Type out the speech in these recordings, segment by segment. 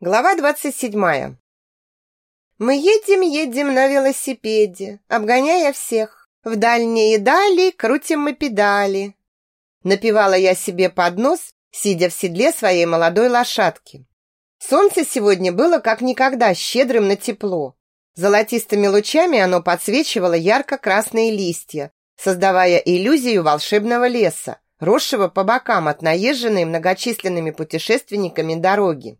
Глава двадцать седьмая. Мы едем, едем на велосипеде, обгоняя всех. В дальние дали крутим мы педали. Напевала я себе под нос, сидя в седле своей молодой лошадки. Солнце сегодня было как никогда щедрым на тепло. Золотистыми лучами оно подсвечивало ярко-красные листья, создавая иллюзию волшебного леса, росшего по бокам от наезженной многочисленными путешественниками дороги.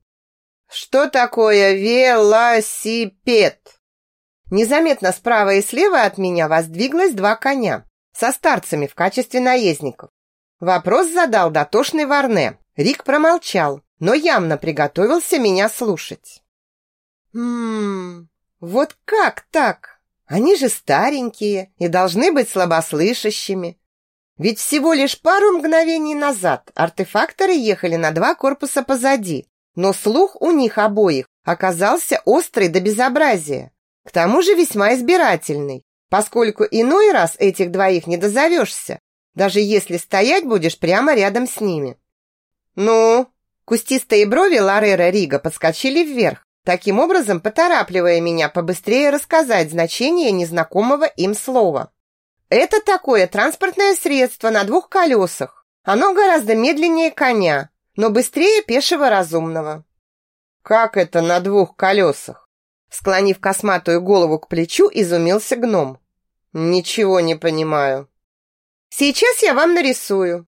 Что такое велосипед? Незаметно справа и слева от меня воздвиглось два коня со старцами в качестве наездников. Вопрос задал дотошный Варне. Рик промолчал, но явно приготовился меня слушать. «Ммм, вот как так? Они же старенькие и должны быть слабослышащими. Ведь всего лишь пару мгновений назад артефакторы ехали на два корпуса позади, но слух у них обоих оказался острый до безобразия. К тому же весьма избирательный, поскольку иной раз этих двоих не дозовешься, даже если стоять будешь прямо рядом с ними. Ну, кустистые брови Ларера Рига подскочили вверх, таким образом поторапливая меня побыстрее рассказать значение незнакомого им слова. Это такое транспортное средство на двух колесах. Оно гораздо медленнее коня, но быстрее пешего разумного. Как это на двух колесах? Склонив косматую голову к плечу, изумился гном. Ничего не понимаю. Сейчас я вам нарисую.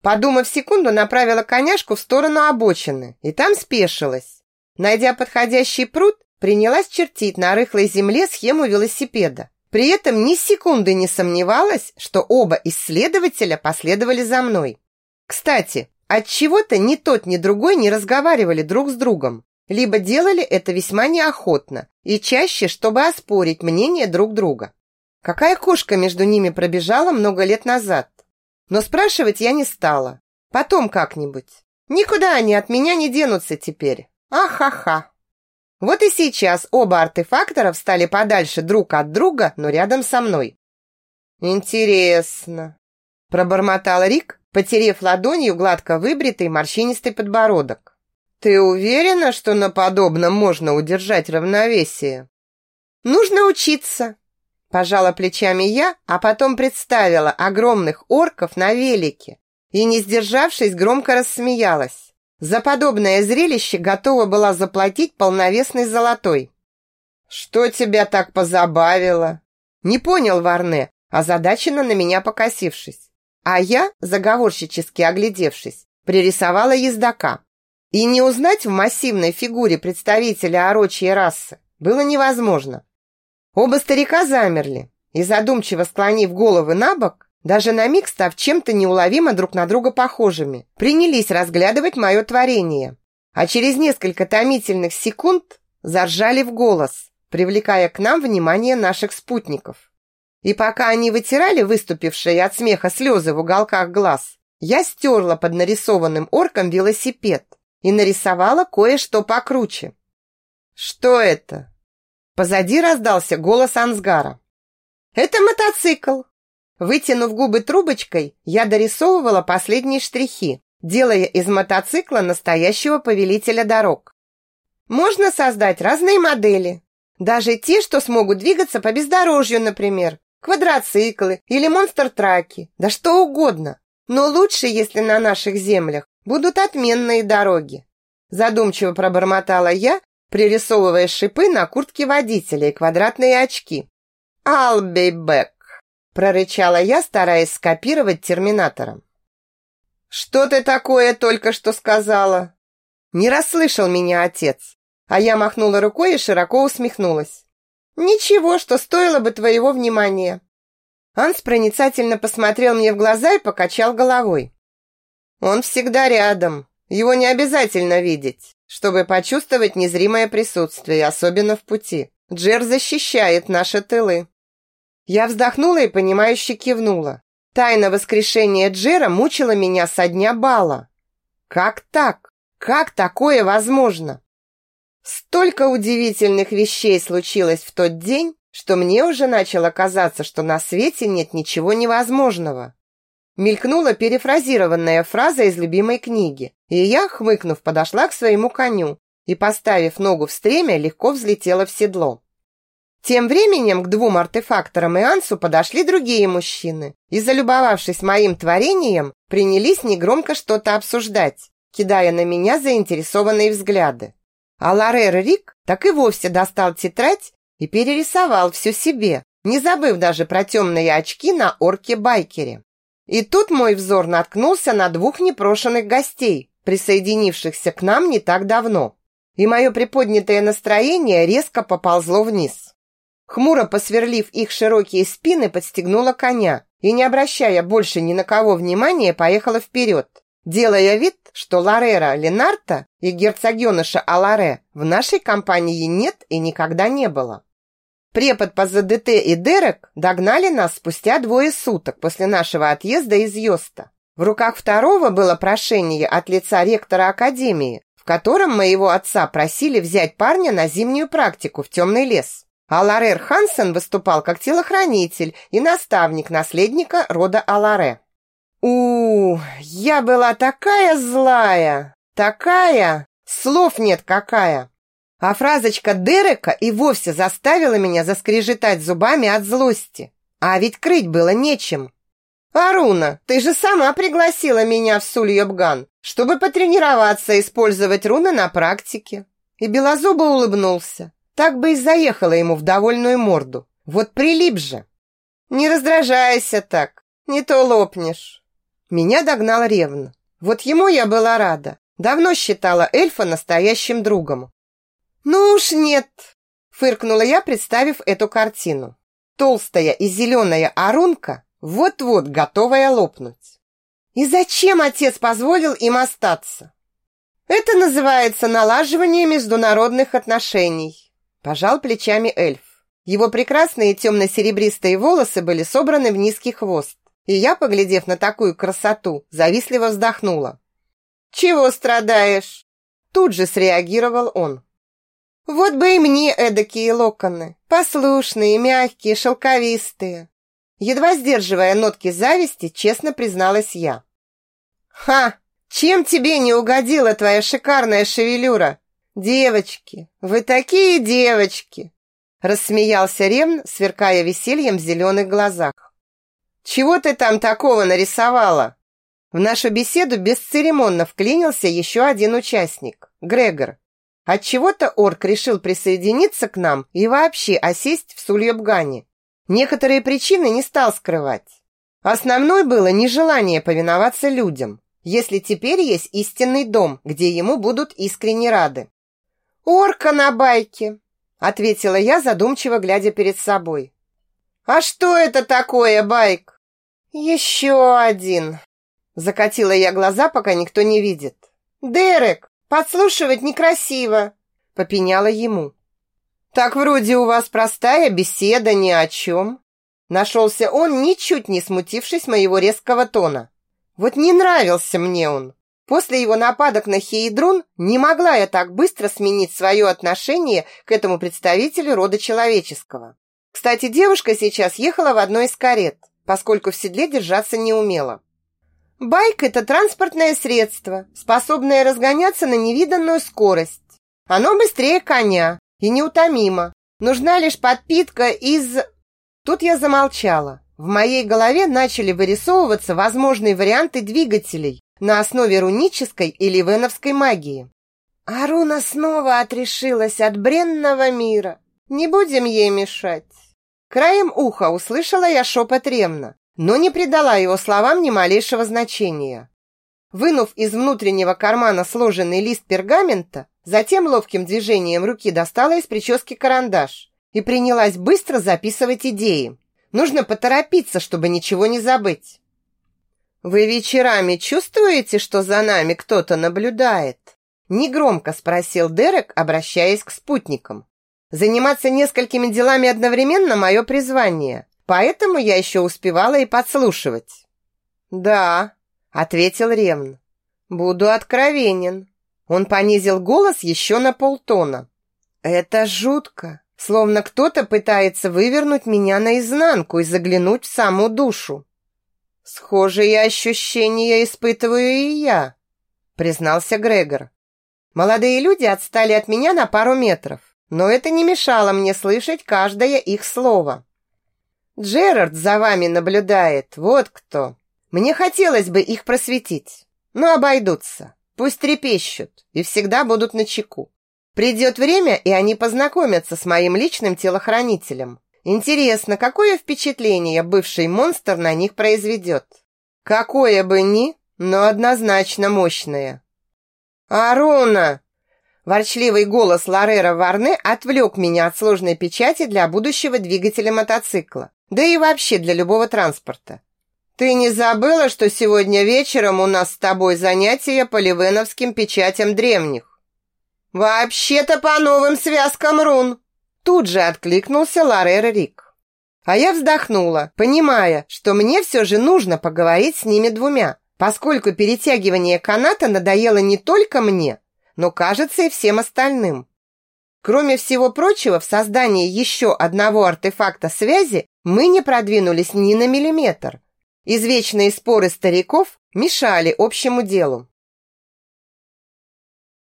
Подумав секунду, направила коняшку в сторону обочины и там спешилась. Найдя подходящий пруд, принялась чертить на рыхлой земле схему велосипеда. При этом ни секунды не сомневалась, что оба исследователя последовали за мной. Кстати, от чего то ни тот, ни другой не разговаривали друг с другом, либо делали это весьма неохотно и чаще, чтобы оспорить мнение друг друга. Какая кошка между ними пробежала много лет назад? Но спрашивать я не стала. Потом как-нибудь. Никуда они от меня не денутся теперь. Ахаха. Вот и сейчас оба артефактора встали подальше друг от друга, но рядом со мной. Интересно, пробормотал Рик, потерев ладонью гладко выбритый морщинистый подбородок. «Ты уверена, что на подобном можно удержать равновесие?» «Нужно учиться», – пожала плечами я, а потом представила огромных орков на велике и, не сдержавшись, громко рассмеялась. За подобное зрелище готова была заплатить полновесный золотой. «Что тебя так позабавило?» Не понял Варне, озадаченно на меня покосившись. А я, заговорщически оглядевшись, пририсовала ездока. И не узнать в массивной фигуре представителя орочьей расы было невозможно. Оба старика замерли и, задумчиво склонив головы на бок, даже на миг став чем-то неуловимо друг на друга похожими, принялись разглядывать мое творение. А через несколько томительных секунд заржали в голос, привлекая к нам внимание наших спутников. И пока они вытирали выступившие от смеха слезы в уголках глаз, я стерла под нарисованным орком велосипед и нарисовала кое-что покруче. «Что это?» Позади раздался голос Ансгара. «Это мотоцикл!» Вытянув губы трубочкой, я дорисовывала последние штрихи, делая из мотоцикла настоящего повелителя дорог. Можно создать разные модели, даже те, что смогут двигаться по бездорожью, например, квадроциклы или монстр-траки, да что угодно. Но лучше, если на наших землях будут отменные дороги. Задумчиво пробормотала я, пририсовывая шипы на куртке водителя и квадратные очки. «I'll be back», прорычала я, стараясь скопировать терминатора. «Что ты такое только что сказала?» Не расслышал меня отец, а я махнула рукой и широко усмехнулась. Ничего, что стоило бы твоего внимания. Анс проницательно посмотрел мне в глаза и покачал головой. Он всегда рядом. Его не обязательно видеть, чтобы почувствовать незримое присутствие, особенно в пути. Джер защищает наши тылы. Я вздохнула и понимающе кивнула. Тайна воскрешения Джера мучила меня со дня бала. Как так? Как такое возможно? Столько удивительных вещей случилось в тот день, что мне уже начало казаться, что на свете нет ничего невозможного. Мелькнула перефразированная фраза из любимой книги, и я, хмыкнув, подошла к своему коню и, поставив ногу в стремя, легко взлетела в седло. Тем временем к двум артефакторам и Ансу подошли другие мужчины и, залюбовавшись моим творением, принялись негромко что-то обсуждать, кидая на меня заинтересованные взгляды. А Ларер Рик так и вовсе достал тетрадь и перерисовал всю себе, не забыв даже про темные очки на орке-байкере. И тут мой взор наткнулся на двух непрошенных гостей, присоединившихся к нам не так давно. И мое приподнятое настроение резко поползло вниз. Хмуро посверлив их широкие спины, подстегнула коня и, не обращая больше ни на кого внимания, поехала вперед, делая вид, что Ларера Ленарта и герцогеныша Аларе в нашей компании нет и никогда не было. Препод по ЗДТ и Дерек догнали нас спустя двое суток после нашего отъезда из Йоста. В руках второго было прошение от лица ректора академии, в котором моего отца просили взять парня на зимнюю практику в темный лес. А Ларер Хансен выступал как телохранитель и наставник наследника рода Аларе. У я была такая злая, такая, слов нет какая. А фразочка Дерека и вовсе заставила меня заскрежетать зубами от злости. А ведь крыть было нечем. «Аруна, ты же сама пригласила меня в Сульёбган, чтобы потренироваться использовать руны на практике». И Белозубо улыбнулся. Так бы и заехала ему в довольную морду. Вот прилип же. «Не раздражайся так, не то лопнешь». Меня догнал ревно. Вот ему я была рада. Давно считала эльфа настоящим другом. «Ну уж нет!» – фыркнула я, представив эту картину. Толстая и зеленая орунка вот-вот готовая лопнуть. И зачем отец позволил им остаться? Это называется налаживание международных отношений. Пожал плечами эльф. Его прекрасные темно-серебристые волосы были собраны в низкий хвост. И я, поглядев на такую красоту, завистливо вздохнула. «Чего страдаешь?» Тут же среагировал он. Вот бы и мне эдакие локоны, послушные, мягкие, шелковистые. Едва сдерживая нотки зависти, честно призналась я. «Ха! Чем тебе не угодила твоя шикарная шевелюра? Девочки, вы такие девочки!» Рассмеялся Ремн, сверкая весельем в зеленых глазах. «Чего ты там такого нарисовала?» В нашу беседу бесцеремонно вклинился еще один участник, Грегор, Отчего-то орк решил присоединиться к нам и вообще осесть в Сульёбгане. Некоторые причины не стал скрывать. Основной было нежелание повиноваться людям, если теперь есть истинный дом, где ему будут искренне рады. «Орка на байке», — ответила я, задумчиво глядя перед собой. «А что это такое, байк?» «Еще один», — закатила я глаза, пока никто не видит. «Дерек, Подслушивать некрасиво, попеняла ему. Так вроде у вас простая беседа ни о чем. Нашелся он, ничуть не смутившись моего резкого тона. Вот не нравился мне он. После его нападок на Хейдрун не могла я так быстро сменить свое отношение к этому представителю рода человеческого. Кстати, девушка сейчас ехала в одной из карет, поскольку в седле держаться не умела. Байк – это транспортное средство, способное разгоняться на невиданную скорость. Оно быстрее коня и неутомимо. Нужна лишь подпитка из... Тут я замолчала. В моей голове начали вырисовываться возможные варианты двигателей на основе рунической или веновской магии. Аруна снова отрешилась от бренного мира. Не будем ей мешать. Краем уха услышала я шепот Ремна, но не придала его словам ни малейшего значения. Вынув из внутреннего кармана сложенный лист пергамента, затем ловким движением руки достала из прически карандаш и принялась быстро записывать идеи. Нужно поторопиться, чтобы ничего не забыть. «Вы вечерами чувствуете, что за нами кто-то наблюдает?» Негромко спросил Дерек, обращаясь к спутникам. «Заниматься несколькими делами одновременно – мое призвание. Поэтому я еще успевала и подслушивать. Да, ответил Ремн. Буду откровенен. Он понизил голос еще на полтона. Это жутко, словно кто-то пытается вывернуть меня наизнанку и заглянуть в саму душу. Схожие ощущения испытываю и я, признался Грегор. Молодые люди отстали от меня на пару метров, но это не мешало мне слышать каждое их слово. Джерард за вами наблюдает, вот кто. Мне хотелось бы их просветить, но обойдутся. Пусть трепещут и всегда будут на чеку. Придет время, и они познакомятся с моим личным телохранителем. Интересно, какое впечатление бывший монстр на них произведет? Какое бы ни, но однозначно мощное. «Аруна!» Ворчливый голос Ларера Варне отвлек меня от сложной печати для будущего двигателя мотоцикла, да и вообще для любого транспорта. «Ты не забыла, что сегодня вечером у нас с тобой занятия по ливеновским печатям древних?» «Вообще-то по новым связкам рун!» Тут же откликнулся Ларер Рик. А я вздохнула, понимая, что мне все же нужно поговорить с ними двумя, поскольку перетягивание каната надоело не только мне, но, кажется, и всем остальным. Кроме всего прочего, в создании еще одного артефакта связи мы не продвинулись ни на миллиметр. Извечные споры стариков мешали общему делу.